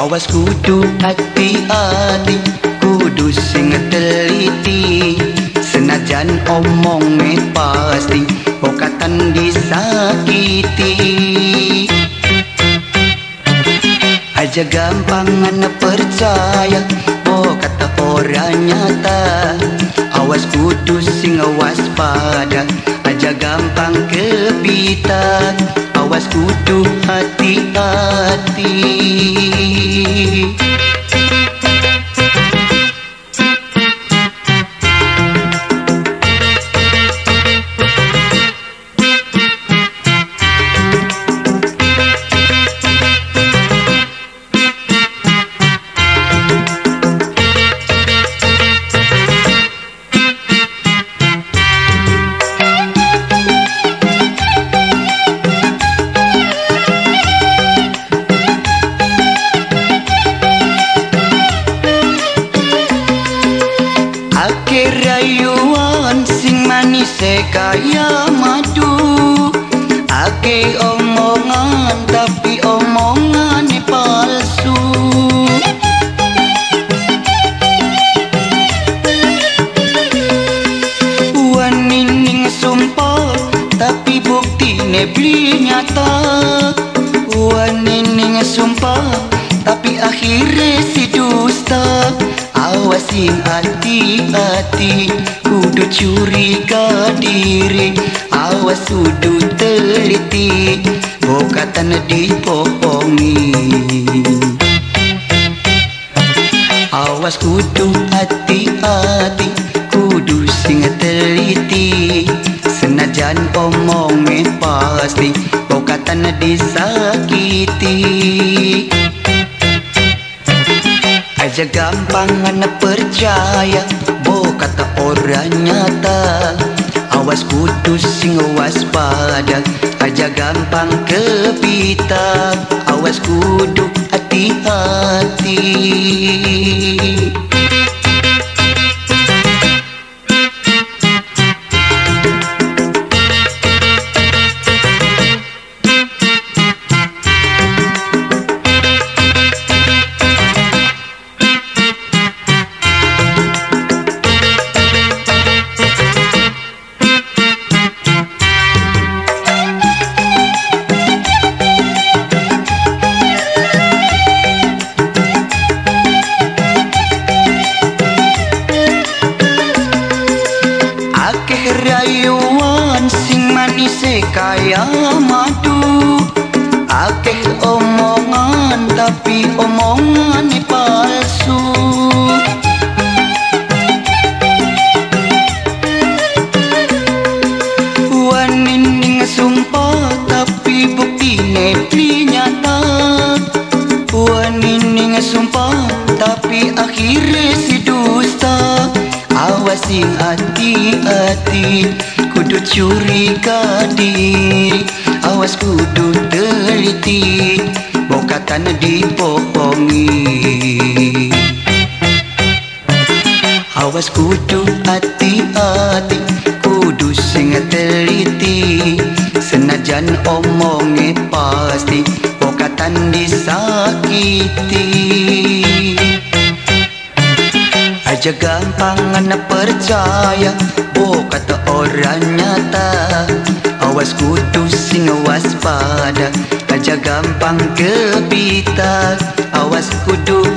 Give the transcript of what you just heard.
Awas kudu hati-hati Kudu sing teliti. Senajan omongnya pasti Bokatan disakiti. Aja gampangan percaya Oh kata orang nyata. Awas kudu sing waspada Aja gampang kepitan Awas kudu hati-hati manis kaya madu. Ake omongan tapi omongan palsu. Wan nining sumpah tapi bukti ne beli nyata. Wan nining sumpah tapi akhirnya Awasin hati-hati Kudu curiga diri. Awas kudu teliti Bokatan dipohongi Awas kudu hati-hati Kudu sing teliti. Senajan omongnya pasti Bokatan disakiti Aja gampangan percaya Bo kata orang nyata. Awas kudu sing waspada Aja gampang kepita. Awas kudu hati-hati rayuan sing manis kaya madu. Akeh omongan tapi omongan palsu. Wan nining sumpah tapi bukti nepli nyata. Wan nining sumpah tapi akhirnya si dusta Awasin hati-hati Kudu curiga diri Awas kudu teliti Bokatan dipohongi Awas kudu hati-hati Kudu sing teliti. Senajan omongnya pasti Bokatan disakiti Aja gampangan percaya. Oh kata orang nyata Awas kudu sing waspada. Aja gampang kepita Awas kudu